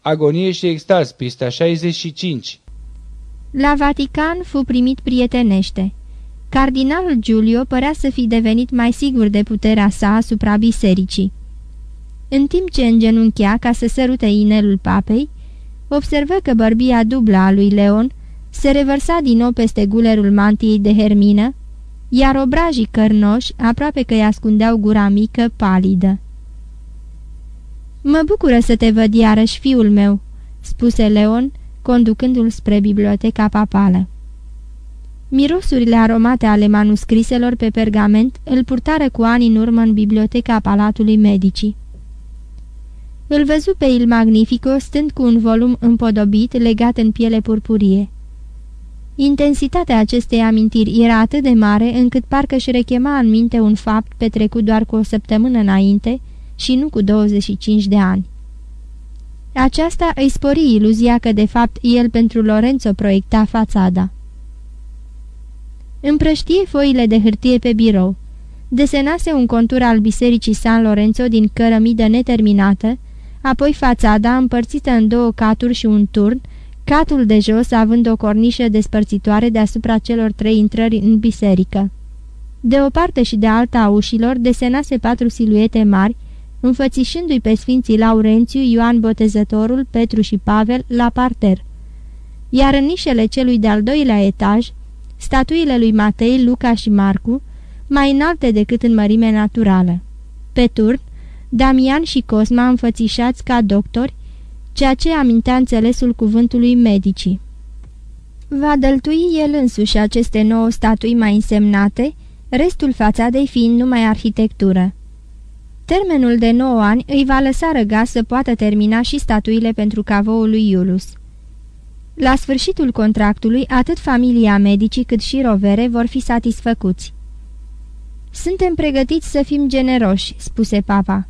Agonie și extaz, pista 65 La Vatican fu primit prietenește. Cardinalul Giulio părea să fi devenit mai sigur de puterea sa asupra bisericii. În timp ce îngenunchea ca să sărute inelul papei, observă că bărbia dublă a lui Leon se revărsa din nou peste gulerul mantiei de hermină, iar obrajii cărnoși aproape că îi ascundeau gura mică, palidă. Mă bucură să te văd iarăși, fiul meu," spuse Leon, conducându-l spre biblioteca papală. Mirosurile aromate ale manuscriselor pe pergament îl purtară cu ani în urmă în biblioteca Palatului Medicii. Îl văzu pe Il Magnifico stând cu un volum împodobit legat în piele purpurie. Intensitatea acestei amintiri era atât de mare încât parcă își rechema în minte un fapt petrecut doar cu o săptămână înainte și nu cu 25 de ani. Aceasta îi spori iluzia că de fapt el pentru Lorenzo proiecta fațada. Împrăștie foile de hârtie pe birou. Desenase un contur al bisericii San Lorenzo din cărămidă neterminată, apoi fațada împărțită în două caturi și un turn, catul de jos având o cornișă despărțitoare deasupra celor trei intrări în biserică. De o parte și de alta a ușilor desenase patru siluete mari, înfățișându-i pe Sfinții Laurențiu, Ioan Botezătorul, Petru și Pavel la parter. Iar în nișele celui de-al doilea etaj, statuile lui Matei, Luca și Marcu, mai înalte decât în mărime naturală. Pe turn, Damian și Cosma înfățișați ca doctori, ceea ce amintea înțelesul cuvântului medicii. Va dăltui el însuși aceste nouă statui mai însemnate, restul fațadei fiind numai arhitectură. Termenul de 9 ani îi va lăsa răgaz să poată termina și statuile pentru cavoul lui Iulus. La sfârșitul contractului, atât familia medicii cât și Rovere vor fi satisfăcuți. Suntem pregătiți să fim generoși," spuse papa.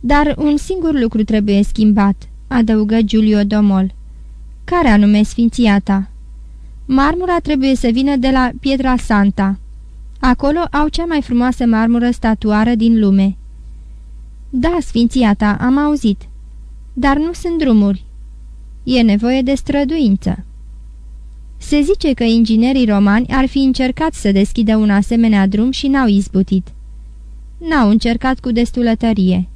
Dar un singur lucru trebuie schimbat," adăugă Giulio Domol. Care anume sfinția ta?" Marmura trebuie să vină de la Pietra Santa. Acolo au cea mai frumoasă marmură statuară din lume." Da, sfinția ta, am auzit. Dar nu sunt drumuri. E nevoie de străduință." Se zice că inginerii romani ar fi încercat să deschidă un asemenea drum și n-au izbutit. N-au încercat cu destulă tărie.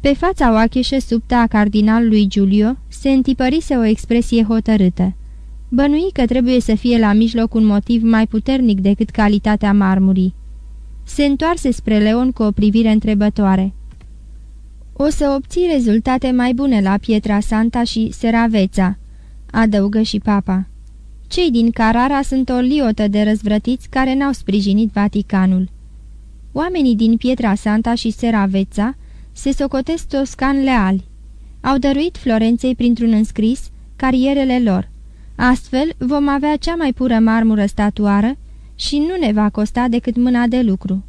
Pe fața oacheșă subtă a cardinalului Giulio se întipărise o expresie hotărâtă. Bănui că trebuie să fie la mijloc un motiv mai puternic decât calitatea marmurii. Se întoarse spre Leon cu o privire întrebătoare. O să obții rezultate mai bune la Pietra Santa și Seraveța," adăugă și papa. Cei din Carara sunt o liotă de răzvrătiți care n-au sprijinit Vaticanul. Oamenii din Pietra Santa și Seraveța se socotesc toscan leali. Au dăruit Florenței printr-un înscris carierele lor. Astfel vom avea cea mai pură marmură statuară și nu ne va costa decât mâna de lucru.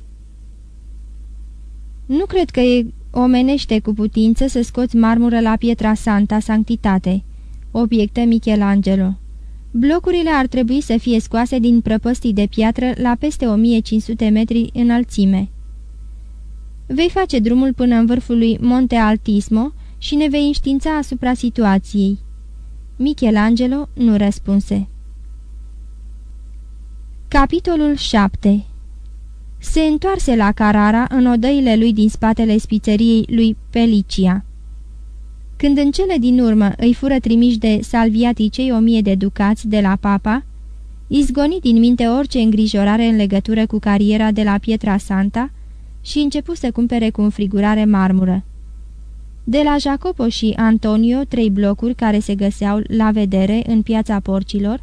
Nu cred că e omenește cu putință să scoți marmură la Pietra Santa Sanctitate, obiectă Michelangelo. Blocurile ar trebui să fie scoase din prăpăstii de piatră la peste 1500 metri înălțime. Vei face drumul până în vârful lui Monte Altismo și ne vei înștiința asupra situației." Michelangelo nu răspunse. Capitolul 7 Se întoarse la Carara în odăile lui din spatele spițeriei lui Pelicia. Când în cele din urmă îi fură trimiși de salviatii cei o mie de ducați de la papa, izgoni din minte orice îngrijorare în legătură cu cariera de la Pietra Santa, și începu să cumpere cu înfrigurare marmură. De la Jacopo și Antonio, trei blocuri care se găseau la vedere în piața porcilor,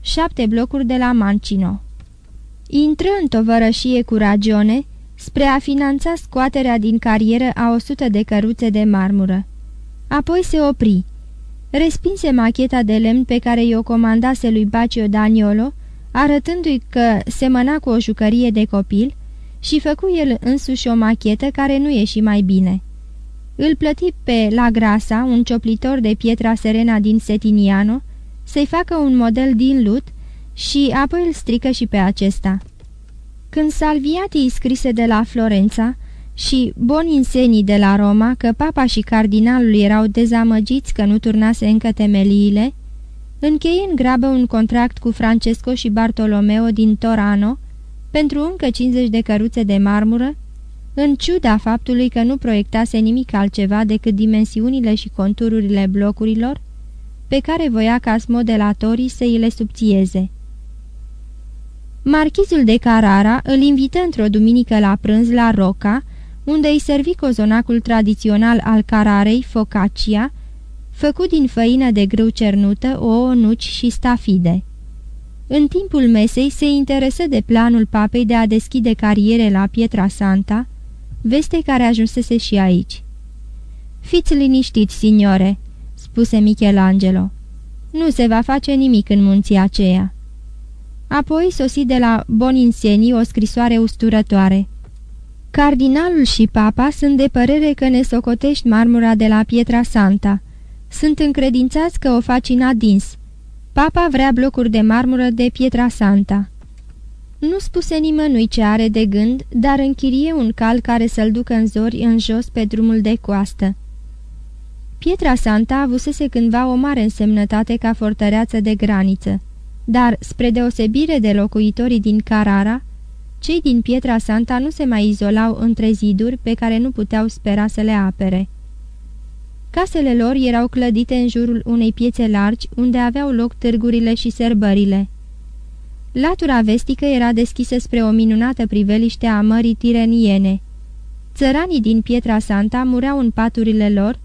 șapte blocuri de la Mancino. Intră în tovărășie cu ragione spre a finanța scoaterea din carieră a o sută de căruțe de marmură. Apoi se opri. Respinse macheta de lemn pe care i-o comandase lui Bacio Daniolo, arătându-i că semăna cu o jucărie de copil, și făcu el însuși o machetă care nu ieși mai bine. Îl plăti pe La Grasa, un cioplitor de pietra serena din Setiniano, să-i facă un model din lut și apoi îl strică și pe acesta. Când Salviati scrise de la Florența și boni insenii de la Roma că papa și cardinalul erau dezamăgiți că nu turnase încă temeliile, încheie în grabă un contract cu Francesco și Bartolomeo din Torano pentru încă 50 de căruțe de marmură, în ciuda faptului că nu proiectase nimic altceva decât dimensiunile și contururile blocurilor, pe care voia ca modelatorii să îi le subțieze. Marchizul de Carara îl invită într-o duminică la prânz la Roca, unde îi servi cozonacul tradițional al Cararei, focaccia, făcut din făină de grâu cernută, ouă, nuci și stafide. În timpul mesei se interesă de planul papei de a deschide cariere la Pietra Santa, veste care ajunsese și aici. Fiți liniștiți, signore," spuse Michelangelo. Nu se va face nimic în munții aceea." Apoi sosi de la Boninseni o scrisoare usturătoare. Cardinalul și papa sunt de părere că ne socotești marmura de la Pietra Santa. Sunt încredințați că o faci în adins. Papa vrea blocuri de marmură de Pietra Santa. Nu spuse nimănui ce are de gând, dar închirie un cal care să-l ducă în zori în jos pe drumul de coastă. Pietra Santa avusese cândva o mare însemnătate ca fortăreață de graniță, dar, spre deosebire de locuitorii din Carara, cei din Pietra Santa nu se mai izolau între ziduri pe care nu puteau spera să le apere. Casele lor erau clădite în jurul unei piețe largi, unde aveau loc târgurile și serbările. Latura vestică era deschisă spre o minunată priveliște a mării tireniene. Țăranii din Pietra Santa mureau în paturile lor,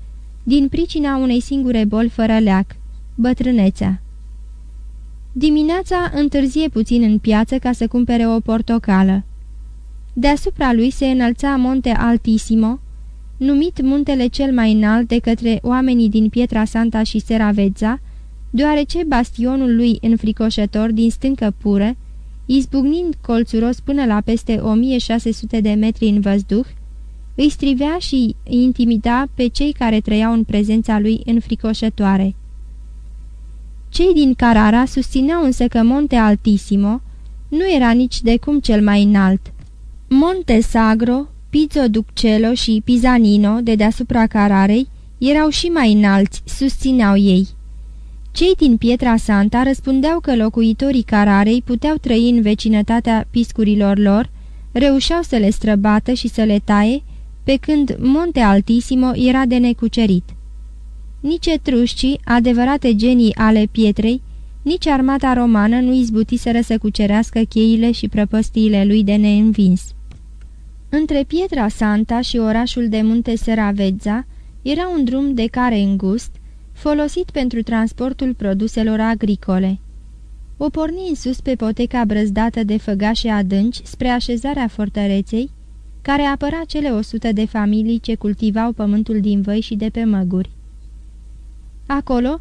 din pricina unei singure boli fără leac, bătrânețea. Dimineața întârzie puțin în piață ca să cumpere o portocală. Deasupra lui se înălța Monte Altissimo, numit muntele cel mai înalt de către oamenii din Pietra Santa și Seravezza, deoarece bastionul lui înfricoșător din stâncă pură, izbucnind colțuros până la peste 1600 de metri în văzduh, îi strivea și îi intimida pe cei care trăiau în prezența lui înfricoșătoare. Cei din Carara susțineau însă că Monte Altissimo nu era nici de cum cel mai înalt. Monte Sagro, Pizzo Duccello și Pizanino, de deasupra Cararei, erau și mai înalți, susțineau ei. Cei din Pietra Santa răspundeau că locuitorii Cararei puteau trăi în vecinătatea piscurilor lor, reușeau să le străbată și să le taie, pe când Monte Altissimo era de necucerit. Nici etrușcii, adevărate genii ale pietrei, nici armata romană nu izbutiseră să cucerească cheile și prăpăstiile lui de neînvins. Între Pietra Santa și orașul de munte Seravezza era un drum de care îngust, folosit pentru transportul produselor agricole. O porni în sus pe poteca brăzdată de făgașe adânci spre așezarea fortăreței, care apăra cele o sută de familii ce cultivau pământul din văi și de pe măguri. Acolo,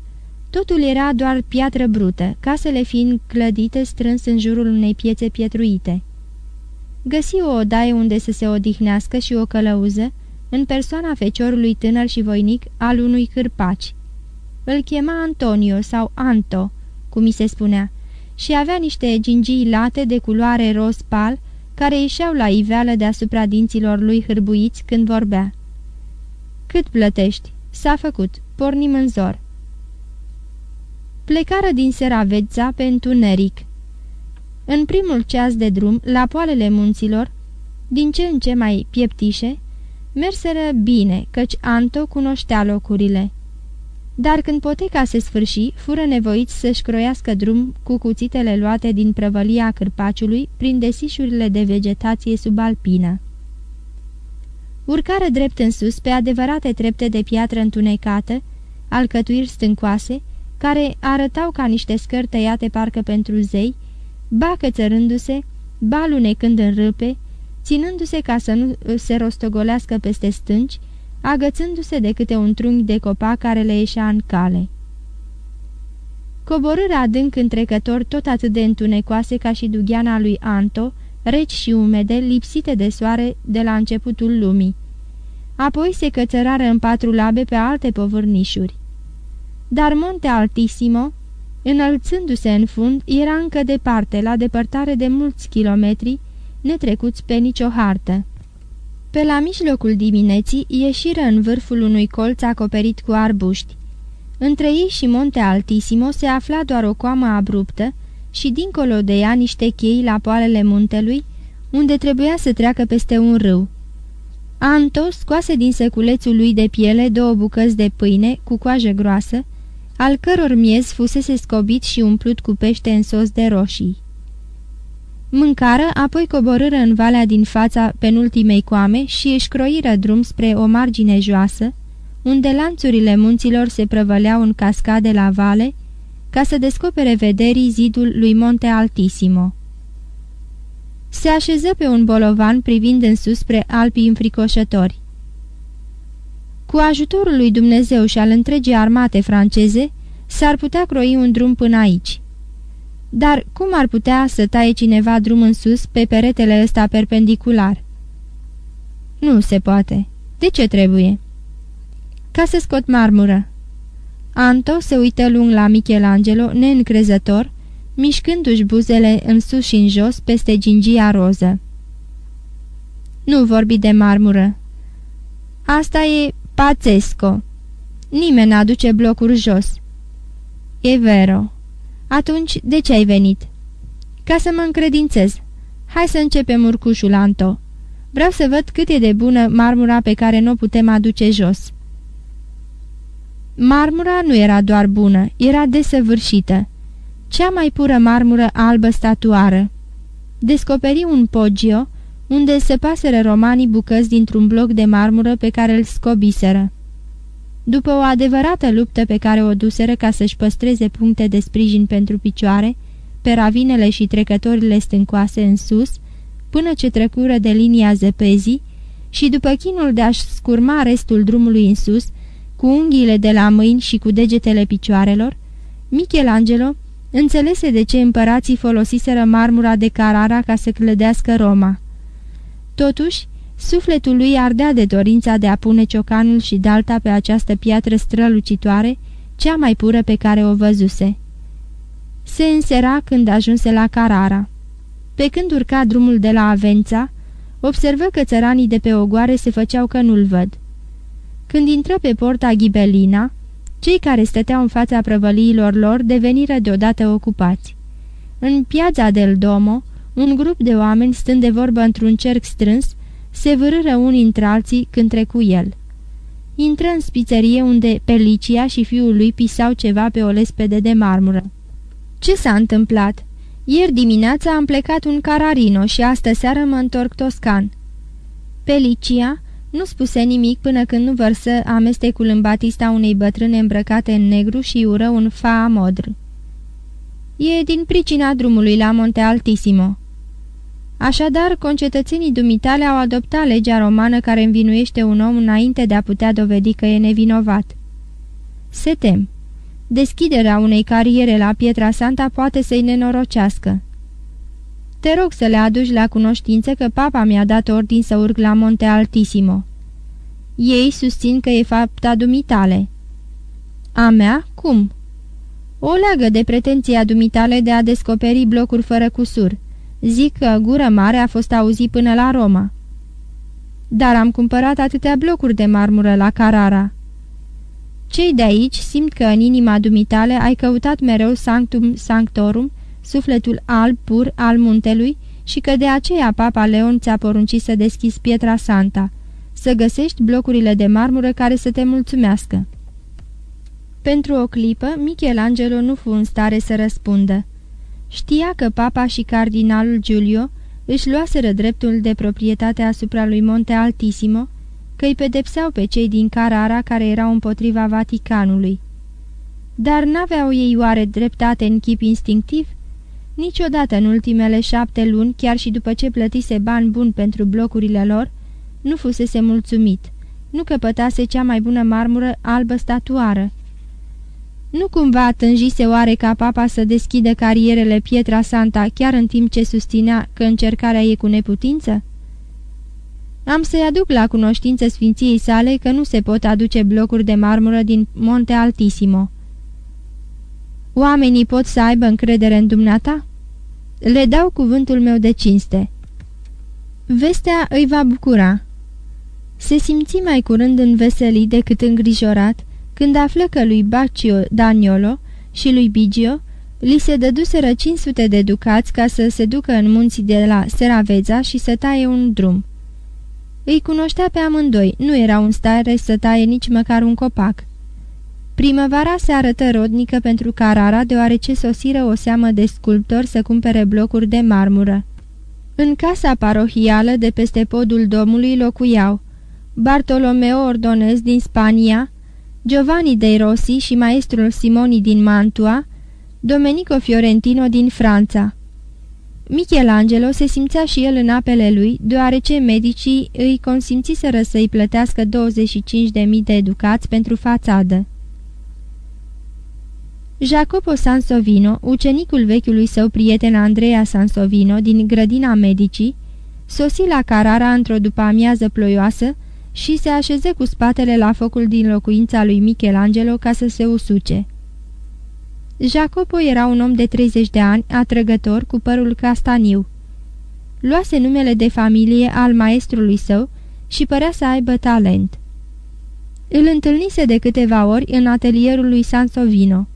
totul era doar piatră brută, casele fiind clădite strâns în jurul unei piețe pietruite. Găsi o odaie unde să se odihnească și o călăuză, în persoana feciorului tânăr și voinic al unui cârpaci. Îl chema Antonio sau Anto, cum mi se spunea, și avea niște gingii late de culoare roz pal, care ieșeau la iveală deasupra dinților lui hârbuiți când vorbea. Cât plătești?" S-a făcut. Pornim în zor." Plecară din Seraveța pe întuneric. În primul ceas de drum, la poalele munților, din ce în ce mai pieptișe, merseră bine, căci Anto cunoștea locurile. Dar când poteca se sfârși, fură nevoiți să-și croiască drum cu cuțitele luate din prăvălia cârpaciului prin desișurile de vegetație subalpină. Urcară drept în sus pe adevărate trepte de piatră întunecată, alcătuiri stâncoase, care arătau ca niște scări tăiate parcă pentru zei, ba cățărându-se, ba lunecând în râpe, ținându-se ca să nu se rostogolească peste stânci, agățându-se de câte un trunghi de copac care le ieșea în cale. Coborârea adânc întrecător tot atât de întunecoase ca și dugheana lui Anto, reci și umede, lipsite de soare de la începutul lumii. Apoi se cățărară în patru labe pe alte povârnișuri. Dar Monte Altissimo, înălțându-se în fund, era încă departe, la depărtare de mulți kilometri, netrecuți pe nicio hartă. Pe la mijlocul dimineții ieșiră în vârful unui colț acoperit cu arbuști. Între ei și Monte Altissimo se afla doar o coamă abruptă și dincolo de ea niște chei la poalele muntelui, unde trebuia să treacă peste un râu. Anto scoase din seculețul lui de piele două bucăți de pâine cu coajă groasă, al căror miez fusese scobit și umplut cu pește în sos de roșii. Mâncară, apoi coborâră în valea din fața penultimei coame și își croiră drum spre o margine joasă, unde lanțurile munților se prăvăleau în cascade la vale, ca să descopere vederii zidul lui Monte Altissimo. Se așeză pe un bolovan privind în sus spre Alpii înfricoșători. Cu ajutorul lui Dumnezeu și al întregii armate franceze, s-ar putea croi un drum până aici. Dar cum ar putea să taie cineva drum în sus pe peretele ăsta perpendicular? Nu se poate. De ce trebuie? Ca să scot marmură. Anto se uită lung la Michelangelo, neîncrezător, mișcându-și buzele în sus și în jos peste gingia roză. Nu vorbi de marmură. Asta e pațesco. Nimeni n-aduce blocuri jos. E vero. Atunci, de ce ai venit?" Ca să mă încredințez. Hai să începem urcușul, Anto. Vreau să văd cât e de bună marmura pe care nu o putem aduce jos." Marmura nu era doar bună, era desăvârșită. Cea mai pură marmură albă statuară. Descoperi un pogio, unde se paseră romanii bucăți dintr-un bloc de marmură pe care îl scobiseră. După o adevărată luptă pe care o duseră ca să-și păstreze puncte de sprijin pentru picioare, pe ravinele și trecătorile stâncoase în sus, până ce trecură de linia zăpezii, și după chinul de a-și scurma restul drumului în sus, cu unghiile de la mâini și cu degetele picioarelor, Michelangelo înțelese de ce împărații folosiseră marmura de Carara ca să clădească Roma. Totuși, Sufletul lui ardea de dorința de a pune ciocanul și dalta pe această piatră strălucitoare, cea mai pură pe care o văzuse. Se însera când ajunse la Carara. Pe când urca drumul de la Avența, observă că țăranii de pe ogoare se făceau că nu-l văd. Când intră pe porta Ghibelina, cei care stăteau în fața prăvăliilor lor deveniră deodată ocupați. În piața del Domo, un grup de oameni stând de vorbă într-un cerc strâns, se vârâră unii între alții când trecu el. Intră în spițerie unde Pelicia și fiul lui pisau ceva pe o lespede de marmură. Ce s-a întâmplat? Ieri dimineața am plecat un cararino și astă seară mă întorc toscan." Pelicia nu spuse nimic până când nu vărsă amestecul în batista unei bătrâne îmbrăcate în negru și ură un fa modr. E din pricina drumului la Monte Altissimo." Așadar, concetățenii dumitale au adoptat legea romană care învinuiește un om înainte de a putea dovedi că e nevinovat. Se tem. Deschiderea unei cariere la Pietra Santa poate să-i nenorocească. Te rog să le aduci la cunoștință că papa mi-a dat ordin să urc la Monte Altissimo. Ei susțin că e fapta dumitale. A mea? Cum? O leagă de pretenția dumitale de a descoperi blocuri fără cusur Zic că gură mare a fost auzit până la Roma. Dar am cumpărat atâtea blocuri de marmură la Carara. Cei de aici simt că în inima dumitale ai căutat mereu Sanctum Sanctorum, sufletul alb pur al muntelui, și că de aceea Papa Leon ți-a poruncit să deschizi Pietra Santa, să găsești blocurile de marmură care să te mulțumească. Pentru o clipă, Michelangelo nu fu în stare să răspundă. Știa că papa și cardinalul Giulio își luaseră dreptul de proprietate asupra lui Monte Altissimo, că îi pedepseau pe cei din Carara care erau împotriva Vaticanului. Dar n-aveau ei oare dreptate în chip instinctiv? Niciodată în ultimele șapte luni, chiar și după ce plătise bani buni pentru blocurile lor, nu fusese mulțumit, nu căpătase cea mai bună marmură albă statuară, nu cumva tânjise oare ca papa să deschidă carierele Pietra Santa chiar în timp ce susținea că încercarea e cu neputință? Am să-i aduc la cunoștință sfinției sale că nu se pot aduce blocuri de marmură din Monte Altissimo. Oamenii pot să aibă încredere în dumneata? Le dau cuvântul meu de cinste. Vestea îi va bucura. Se simți mai curând înveselit decât îngrijorat când află că lui Baccio Daniolo și lui Bigio li se dăduseră 500 de ducați ca să se ducă în munții de la Seravezza și să taie un drum. Îi cunoștea pe amândoi, nu erau în stare să taie nici măcar un copac. Primăvara se arătă rodnică pentru Carara, deoarece sosiră o seamă de sculptori să cumpere blocuri de marmură. În casa parohială de peste podul domului locuiau Bartolomeo Ordonez din Spania, Giovanni dei Rossi și maestrul Simoni din Mantua, Domenico Fiorentino din Franța. Michelangelo se simțea și el în apele lui, deoarece medicii îi consimțiseră să-i plătească 25.000 de educați pentru fațadă. Jacopo Sansovino, ucenicul vechiului său prieten Andrea Sansovino din grădina medicii, sosi la Carara într-o după-amiază ploioasă și se așeze cu spatele la focul din locuința lui Michelangelo ca să se usuce. Jacopo era un om de 30 de ani, atrăgător, cu părul castaniu. Luase numele de familie al maestrului său și părea să aibă talent. Îl întâlnise de câteva ori în atelierul lui Sansovino.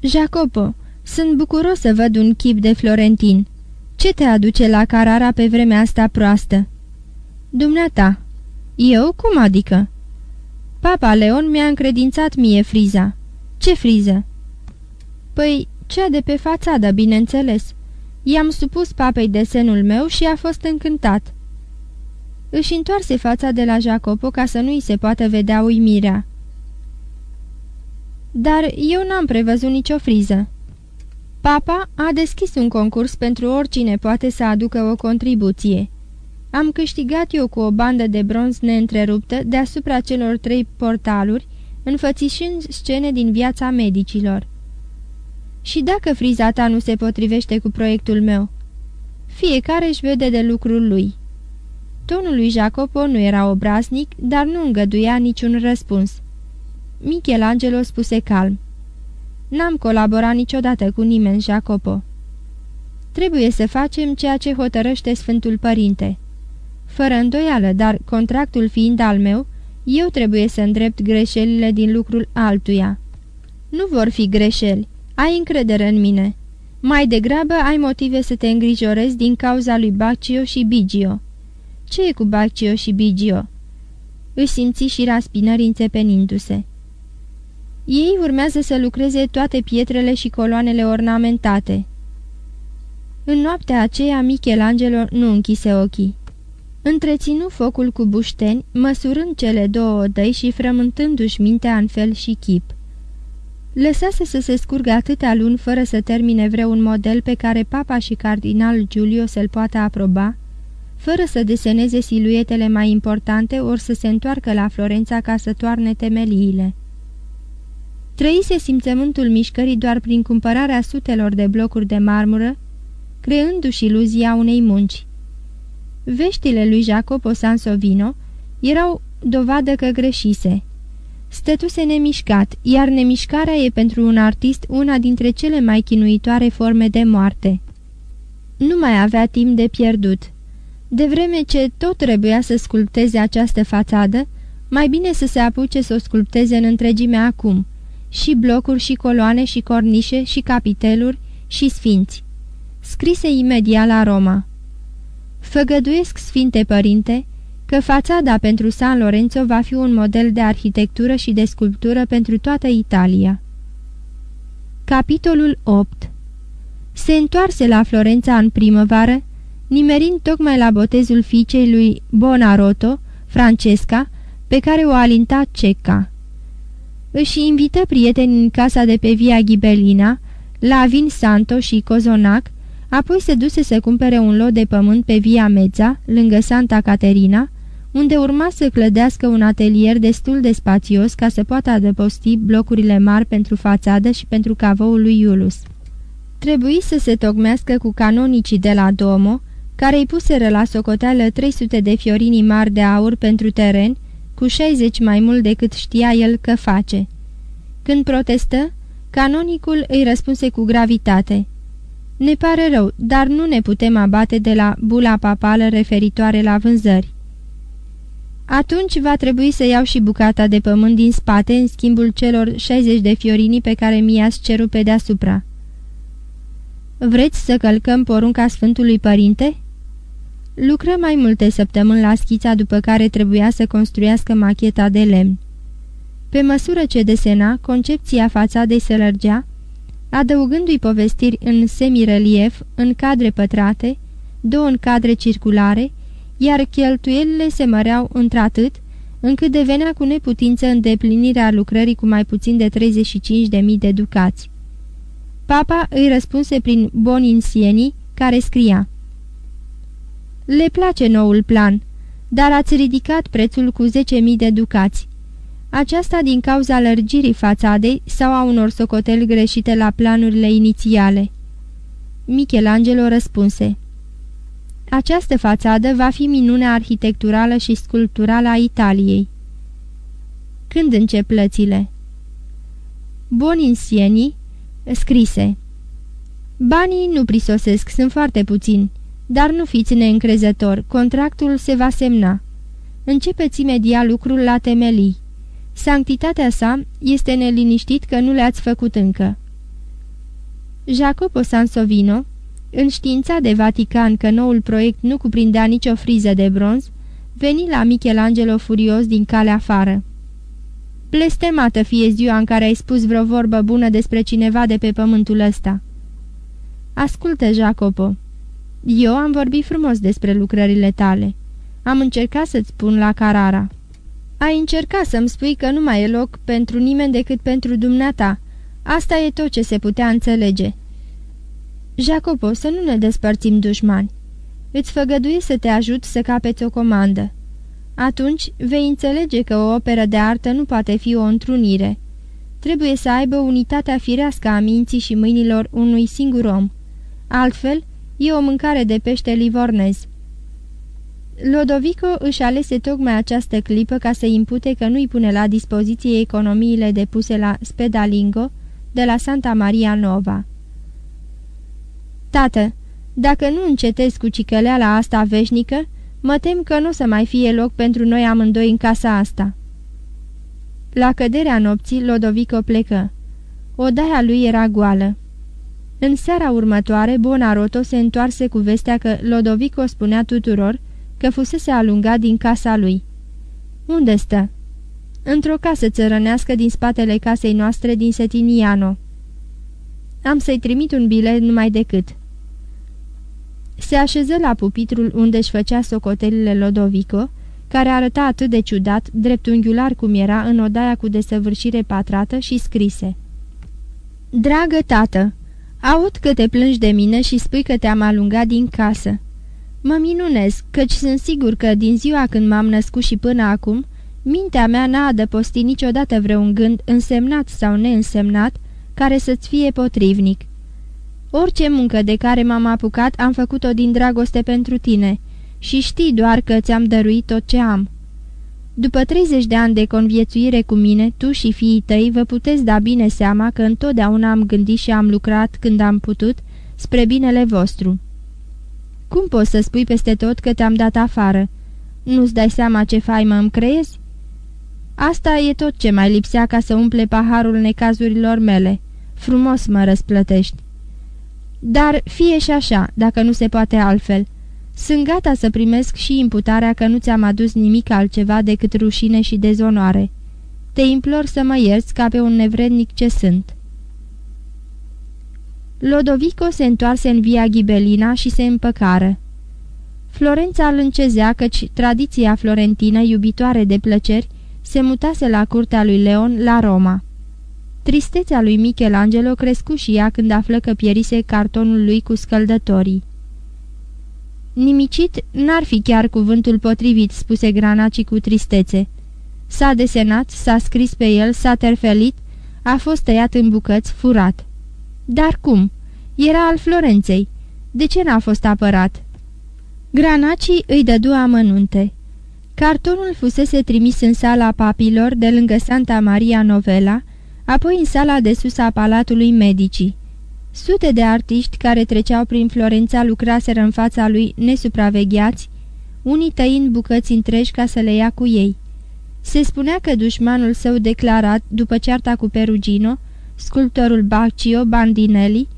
Jacopo, sunt bucuros să văd un chip de Florentin. Ce te aduce la Carara pe vremea asta proastă?" Dumneata." Eu? Cum adică?" Papa Leon mi-a încredințat mie friza." Ce friză?" Păi, cea de pe fațadă, bineînțeles. I-am supus papei desenul meu și a fost încântat." Își întoarse fața de la Jacopo ca să nu-i se poată vedea uimirea. Dar eu n-am prevăzut nicio friză. Papa a deschis un concurs pentru oricine poate să aducă o contribuție. Am câștigat eu cu o bandă de bronz neîntreruptă deasupra celor trei portaluri, înfățișând scene din viața medicilor. Și dacă friza ta nu se potrivește cu proiectul meu? Fiecare își vede de lucrul lui. Tonul lui Jacopo nu era obraznic, dar nu îngăduia niciun răspuns. Michelangelo spuse calm. N-am colaborat niciodată cu nimeni, Jacopo. Trebuie să facem ceea ce hotărăște Sfântul Părinte. Fără îndoială, dar contractul fiind al meu, eu trebuie să îndrept greșelile din lucrul altuia. Nu vor fi greșeli. Ai încredere în mine. Mai degrabă ai motive să te îngrijorezi din cauza lui Baccio și Bigio. Ce e cu Baccio și Bigio?" Își simți și raspinări înțepenindu-se. Ei urmează să lucreze toate pietrele și coloanele ornamentate. În noaptea aceea Michelangelo nu închise ochii. Întreținu focul cu bușteni, măsurând cele două odăi și frământându-și mintea în fel și chip. Lăsase să se scurgă atâtea luni fără să termine vreun model pe care papa și cardinal Giulio să-l poată aproba, fără să deseneze siluetele mai importante ori să se întoarcă la Florența ca să toarne temeliile. Trăise simțământul mișcării doar prin cumpărarea sutelor de blocuri de marmură, creându-și iluzia unei munci. Veștile lui Jacopo Sansovino erau dovadă că greșise. Stătuse nemișcat, iar nemișcarea e pentru un artist una dintre cele mai chinuitoare forme de moarte. Nu mai avea timp de pierdut. De vreme ce tot trebuia să sculpteze această fațadă, mai bine să se apuce să o sculpteze în întregime acum – și blocuri și coloane și cornișe și capiteluri și sfinți. Scrise imediat la Roma. Făgăduiesc, Sfinte Părinte, că fațada pentru San Lorenzo va fi un model de arhitectură și de sculptură pentru toată Italia. Capitolul 8 Se întoarse la Florența în primăvară, nimerind tocmai la botezul fiicei lui Bonaroto, Francesca, pe care o alinta Cecca își invită prieteni în casa de pe Via Ghibelina, la Vin Santo și Cozonac, apoi se duse să cumpere un lot de pământ pe Via Mezza, lângă Santa Caterina, unde urma să clădească un atelier destul de spațios ca să poată adăposti blocurile mari pentru fațadă și pentru cavoul lui Iulus. Trebuie să se tocmească cu canonicii de la Domo, care îi puseră la socoteală 300 de fiorini mari de aur pentru teren cu 60 mai mult decât știa el că face. Când protestă, canonicul îi răspunse cu gravitate. Ne pare rău, dar nu ne putem abate de la bula papală referitoare la vânzări. Atunci va trebui să iau și bucata de pământ din spate în schimbul celor 60 de fiorini pe care mi-ați cerut pe deasupra. Vreți să călcăm porunca Sfântului Părinte?" Lucră mai multe săptămâni la schița după care trebuia să construiască macheta de lemn. Pe măsură ce desena, concepția fațadei se lărgea, adăugându-i povestiri în semirelief, în cadre pătrate, două în cadre circulare, iar cheltuielile se măreau într-atât, încât devenea cu neputință îndeplinirea lucrării cu mai puțin de 35.000 de ducați. Papa îi răspunse prin Boninsieni, care scria Le place noul plan, dar ați ridicat prețul cu 10.000 de ducați. Aceasta din cauza lărgirii fațadei sau a unor socoteli greșite la planurile inițiale. Michelangelo răspunse Această fațadă va fi minunea arhitecturală și sculpturală a Italiei. Când încep plățile? Boninsieni scrise Banii nu prisosesc, sunt foarte puțini, dar nu fiți neîncrezător, contractul se va semna. Începeți imediat lucrul la temelii. Sanctitatea sa este neliniștit că nu le-ați făcut încă. Jacopo Sansovino, înștiințat de Vatican că noul proiect nu cuprindea nicio friză de bronz, veni la Michelangelo furios din calea afară. Blestemată fie ziua în care ai spus vreo vorbă bună despre cineva de pe pământul ăsta. Ascultă, Jacopo. Eu am vorbit frumos despre lucrările tale. Am încercat să-ți spun la Carara. Ai încercat să-mi spui că nu mai e loc pentru nimeni decât pentru dumneata. Asta e tot ce se putea înțelege. Jacopo, să nu ne despărțim dușmani. Îți făgăduie să te ajut să capeți o comandă. Atunci vei înțelege că o operă de artă nu poate fi o întrunire. Trebuie să aibă unitatea firească a minții și mâinilor unui singur om. Altfel, e o mâncare de pește livornez. Lodovico își alese tocmai această clipă ca să impute că nu-i pune la dispoziție economiile depuse la Spedalingo de la Santa Maria Nova. Tată, dacă nu încetezi cu cicăleala asta veșnică, mă tem că nu o să mai fie loc pentru noi amândoi în casa asta." La căderea nopții, Lodovico plecă. Odaia lui era goală. În seara următoare, Bonaroto se întoarse cu vestea că Lodovico spunea tuturor că fusese alungat din casa lui. Unde stă?" Într-o casă țărănească din spatele casei noastre din Setiniano." Am să-i trimit un bilet numai decât." Se așeză la pupitrul unde își făcea socotelile Lodovico, care arăta atât de ciudat, dreptunghiular cum era în odaia cu desăvârșire patrată și scrise. Dragă tată, aud că te plângi de mine și spui că te-am alungat din casă. Mă minunez, căci sunt sigur că din ziua când m-am născut și până acum, mintea mea n-a adăpostit niciodată vreun gând însemnat sau neînsemnat care să-ți fie potrivnic. Orice muncă de care m-am apucat am făcut-o din dragoste pentru tine și știi doar că ți-am dăruit tot ce am. După 30 de ani de conviețuire cu mine, tu și fiii tăi vă puteți da bine seama că întotdeauna am gândit și am lucrat când am putut spre binele vostru. Cum poți să spui peste tot că te-am dat afară? Nu-ți dai seama ce faimă îmi creezi? Asta e tot ce mai lipsea ca să umple paharul necazurilor mele. Frumos mă răsplătești. Dar fie și așa, dacă nu se poate altfel. Sunt gata să primesc și imputarea că nu ți-am adus nimic altceva decât rușine și dezonoare. Te implor să mă ierți ca pe un nevrednic ce sunt." Lodovico se întoarse în via Ghibelina și se împăcară. Florența îl încezea căci tradiția florentină, iubitoare de plăceri, se mutase la curtea lui Leon la Roma. Tristețea lui Michelangelo crescu și ea când află că pierise cartonul lui cu scăldătorii. Nimicit n-ar fi chiar cuvântul potrivit, spuse Granaci cu tristețe. S-a desenat, s-a scris pe el, s-a terfelit, a fost tăiat în bucăți, furat. Dar cum? Era al Florenței. De ce n-a fost apărat? Granaci îi dădu amănunte. Cartonul fusese trimis în sala papilor de lângă Santa Maria Novella, apoi în sala de sus a Palatului Medicii. Sute de artiști care treceau prin Florența lucraseră în fața lui nesupravegheați, unii tăind bucăți întregi ca să le ia cu ei. Se spunea că dușmanul său declarat, după cearta cu Perugino, sculptorul Baccio Bandinelli,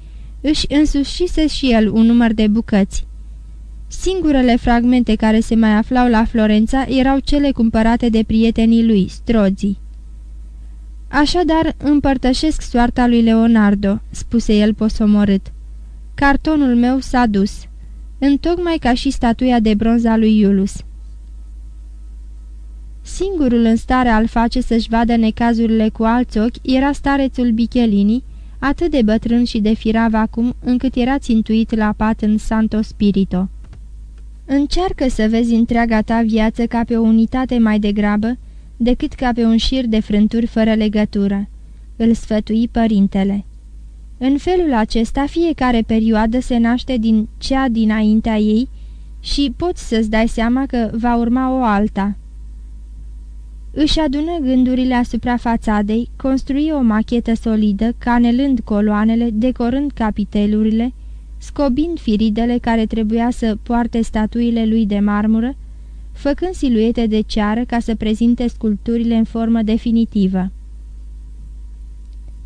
își însușise și el un număr de bucăți. Singurele fragmente care se mai aflau la Florența erau cele cumpărate de prietenii lui, Strozzi. Așadar, împărtășesc soarta lui Leonardo," spuse el posomorât. Cartonul meu s-a dus, întocmai ca și statuia de bronz a lui Iulus. Singurul în stare al face să-și vadă necazurile cu alți ochi era starețul Bichelini, atât de bătrân și de firav acum, încât era țintuit la pat în Santo Spirito. Încearcă să vezi întreaga ta viață ca pe o unitate mai degrabă decât ca pe un șir de frânturi fără legătură, îl sfătui părintele. În felul acesta, fiecare perioadă se naște din cea dinaintea ei și poți să-ți dai seama că va urma o alta. Își adună gândurile asupra fațadei, construi o machetă solidă, canelând coloanele, decorând capitelurile, scobind firidele care trebuia să poarte statuile lui de marmură, făcând siluete de ceară ca să prezinte sculpturile în formă definitivă.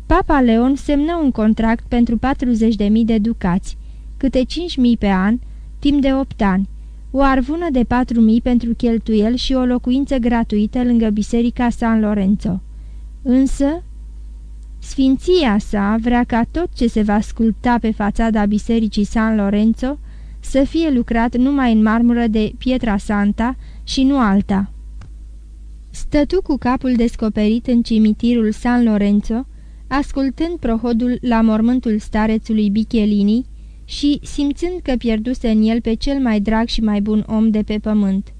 Papa Leon semnă un contract pentru 40.000 de ducați, câte 5.000 pe an, timp de 8 ani, o arvună de 4.000 pentru cheltuiel și o locuință gratuită lângă biserica San Lorenzo. Însă, Sfinția sa vrea ca tot ce se va sculpta pe fațada bisericii San Lorenzo să fie lucrat numai în marmură de Pietra Santa și nu alta. Stătu cu capul descoperit în cimitirul San Lorenzo, ascultând prohodul la mormântul starețului Bichelini și simțând că pierduse în el pe cel mai drag și mai bun om de pe pământ.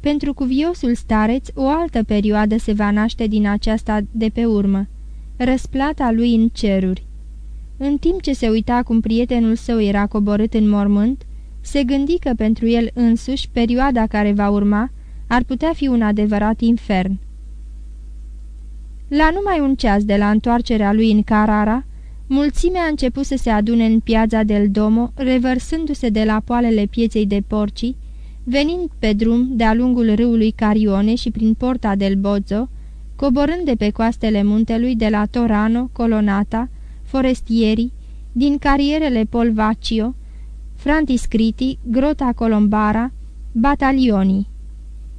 Pentru cuviosul stareț, o altă perioadă se va naște din aceasta de pe urmă, răsplata lui în ceruri. În timp ce se uita cum prietenul său era coborât în mormânt, se gândi că pentru el însuși perioada care va urma ar putea fi un adevărat infern. La numai un ceas de la întoarcerea lui în Carara, mulțimea a început să se adune în piața del Domo, revărsându-se de la poalele pieței de porci, venind pe drum de-a lungul râului Carione și prin porta del Bozo, coborând de pe coastele muntelui de la Torano, Colonata, Forestieri, din carierele Polvacio, Frantiscriti, Grota Colombara, Batalionii.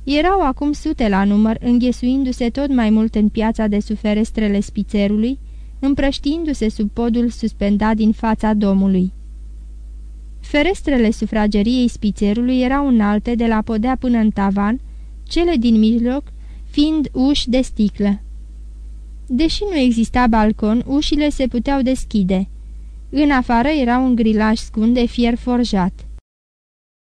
Erau acum sute la număr, înghesuindu-se tot mai mult în piața de suferestrele spițerului, împrăștiindu-se sub podul suspendat din fața domului. Ferestrele sufrageriei spițerului erau înalte de la podea până în tavan, cele din mijloc fiind uși de sticlă. Deși nu exista balcon, ușile se puteau deschide. În afară era un grilaj scund de fier forjat.